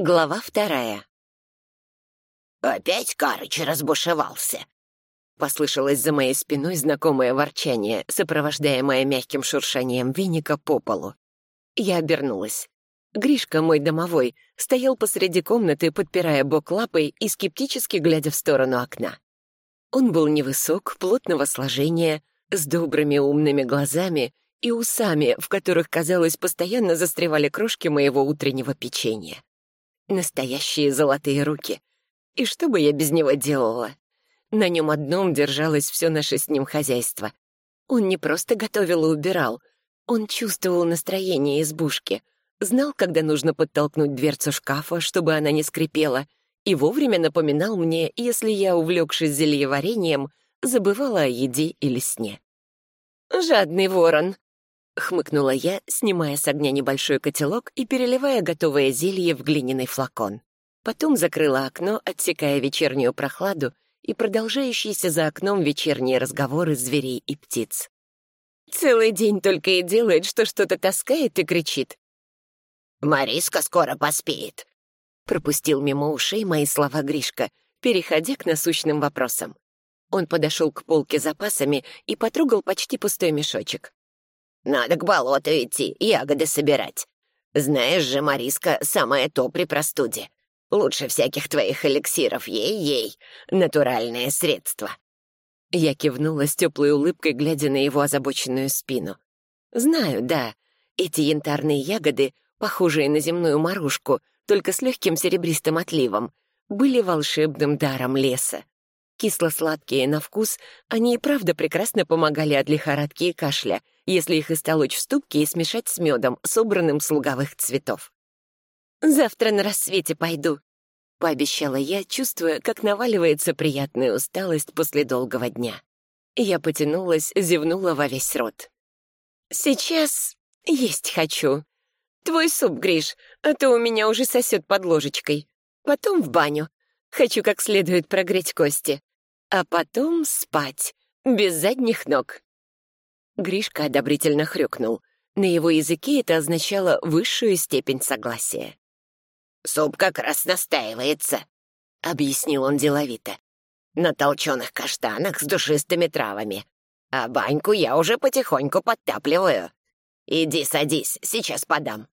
Глава вторая. «Опять Карыч разбушевался!» Послышалось за моей спиной знакомое ворчание, сопровождаемое мягким шуршанием веника по полу. Я обернулась. Гришка, мой домовой, стоял посреди комнаты, подпирая бок лапой и скептически глядя в сторону окна. Он был невысок, плотного сложения, с добрыми умными глазами и усами, в которых, казалось, постоянно застревали крошки моего утреннего печенья. Настоящие золотые руки. И что бы я без него делала? На нем одном держалось все наше с ним хозяйство. Он не просто готовил и убирал, он чувствовал настроение избушки, знал, когда нужно подтолкнуть дверцу шкафа, чтобы она не скрипела, и вовремя напоминал мне, если я, увлекшись зельеварением, забывала о еде или сне. «Жадный ворон», — хмыкнула я, снимая с огня небольшой котелок и переливая готовое зелье в глиняный флакон. Потом закрыла окно, отсекая вечернюю прохладу и продолжающиеся за окном вечерние разговоры зверей и птиц. Целый день только и делает, что что-то таскает и кричит. «Мариска скоро поспеет», — пропустил мимо ушей мои слова Гришка, переходя к насущным вопросам. Он подошел к полке запасами и потрогал почти пустой мешочек. Надо к болоту идти, ягоды собирать. Знаешь же, Мариска, самое то при простуде. Лучше всяких твоих эликсиров, ей-ей, натуральное средство». Я кивнула с теплой улыбкой, глядя на его озабоченную спину. «Знаю, да, эти янтарные ягоды, похожие на земную морожку, только с легким серебристым отливом, были волшебным даром леса. Кисло-сладкие на вкус, они и правда прекрасно помогали от лихорадки и кашля, если их истолочь в ступке и смешать с медом, собранным с луговых цветов. «Завтра на рассвете пойду», — пообещала я, чувствуя, как наваливается приятная усталость после долгого дня. Я потянулась, зевнула во весь рот. «Сейчас есть хочу. Твой суп, Гриш, а то у меня уже сосет под ложечкой. Потом в баню. Хочу как следует прогреть кости а потом спать, без задних ног. Гришка одобрительно хрюкнул. На его языке это означало высшую степень согласия. «Суп как раз настаивается», — объяснил он деловито. «На толченых каштанах с душистыми травами. А баньку я уже потихоньку подтапливаю. Иди садись, сейчас подам».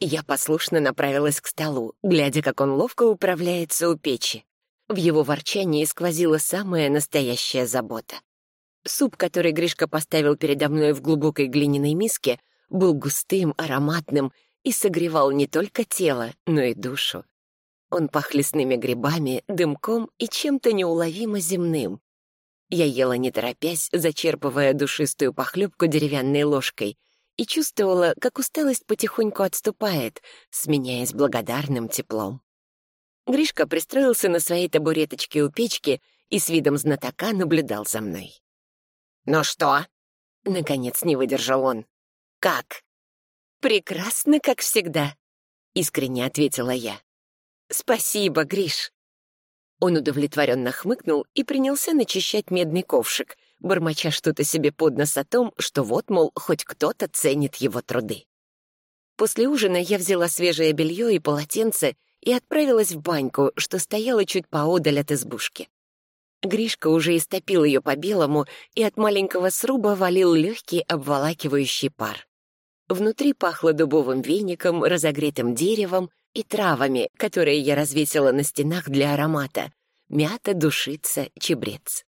Я послушно направилась к столу, глядя, как он ловко управляется у печи. В его ворчании сквозила самая настоящая забота. Суп, который Гришка поставил передо мной в глубокой глиняной миске, был густым, ароматным и согревал не только тело, но и душу. Он пах лесными грибами, дымком и чем-то неуловимо земным. Я ела не торопясь, зачерпывая душистую похлебку деревянной ложкой, и чувствовала, как усталость потихоньку отступает, сменяясь благодарным теплом. Гришка пристроился на своей табуреточке у печки и с видом знатока наблюдал за мной. «Ну что?» — наконец не выдержал он. «Как?» «Прекрасно, как всегда», — искренне ответила я. «Спасибо, Гриш». Он удовлетворенно хмыкнул и принялся начищать медный ковшик, бормоча что-то себе под нос о том, что вот, мол, хоть кто-то ценит его труды. После ужина я взяла свежее белье и полотенце и отправилась в баньку, что стояла чуть поодаль от избушки. Гришка уже истопил ее по-белому и от маленького сруба валил легкий обволакивающий пар. Внутри пахло дубовым веником, разогретым деревом и травами, которые я развесила на стенах для аромата. Мята, душица, чебрец.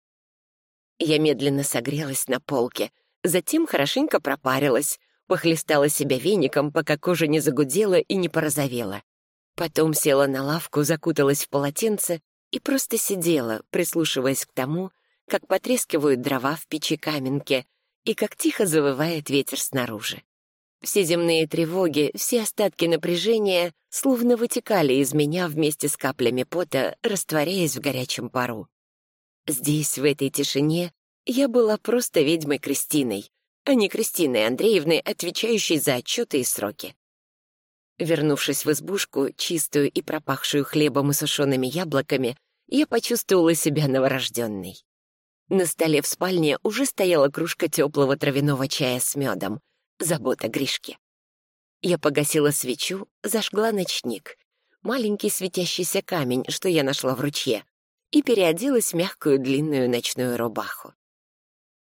Я медленно согрелась на полке, затем хорошенько пропарилась, похлестала себя веником, пока кожа не загудела и не порозовела. Потом села на лавку, закуталась в полотенце и просто сидела, прислушиваясь к тому, как потрескивают дрова в печи каменке и как тихо завывает ветер снаружи. Все земные тревоги, все остатки напряжения словно вытекали из меня вместе с каплями пота, растворяясь в горячем пару. Здесь, в этой тишине, я была просто ведьмой Кристиной, а не Кристиной Андреевной, отвечающей за отчеты и сроки. Вернувшись в избушку, чистую и пропахшую хлебом и сушеными яблоками, я почувствовала себя новорожденной. На столе в спальне уже стояла кружка теплого травяного чая с медом. Забота Гришки. Я погасила свечу, зажгла ночник. маленький светящийся камень, что я нашла в ручье, и переоделась в мягкую длинную ночную рубаху.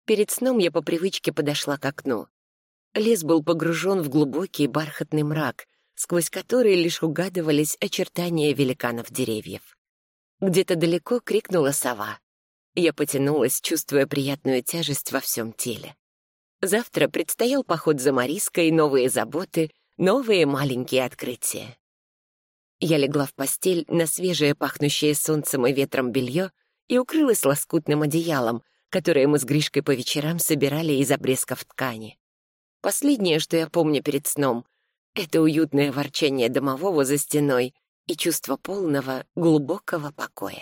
Перед сном я по привычке подошла к окну. Лес был погружен в глубокий бархатный мрак, сквозь который лишь угадывались очертания великанов деревьев. Где-то далеко крикнула сова. Я потянулась, чувствуя приятную тяжесть во всем теле. Завтра предстоял поход за Мариской, новые заботы, новые маленькие открытия. Я легла в постель на свежее, пахнущее солнцем и ветром белье и укрылась лоскутным одеялом, которое мы с Гришкой по вечерам собирали из обрезков ткани. Последнее, что я помню перед сном, это уютное ворчание домового за стеной и чувство полного, глубокого покоя.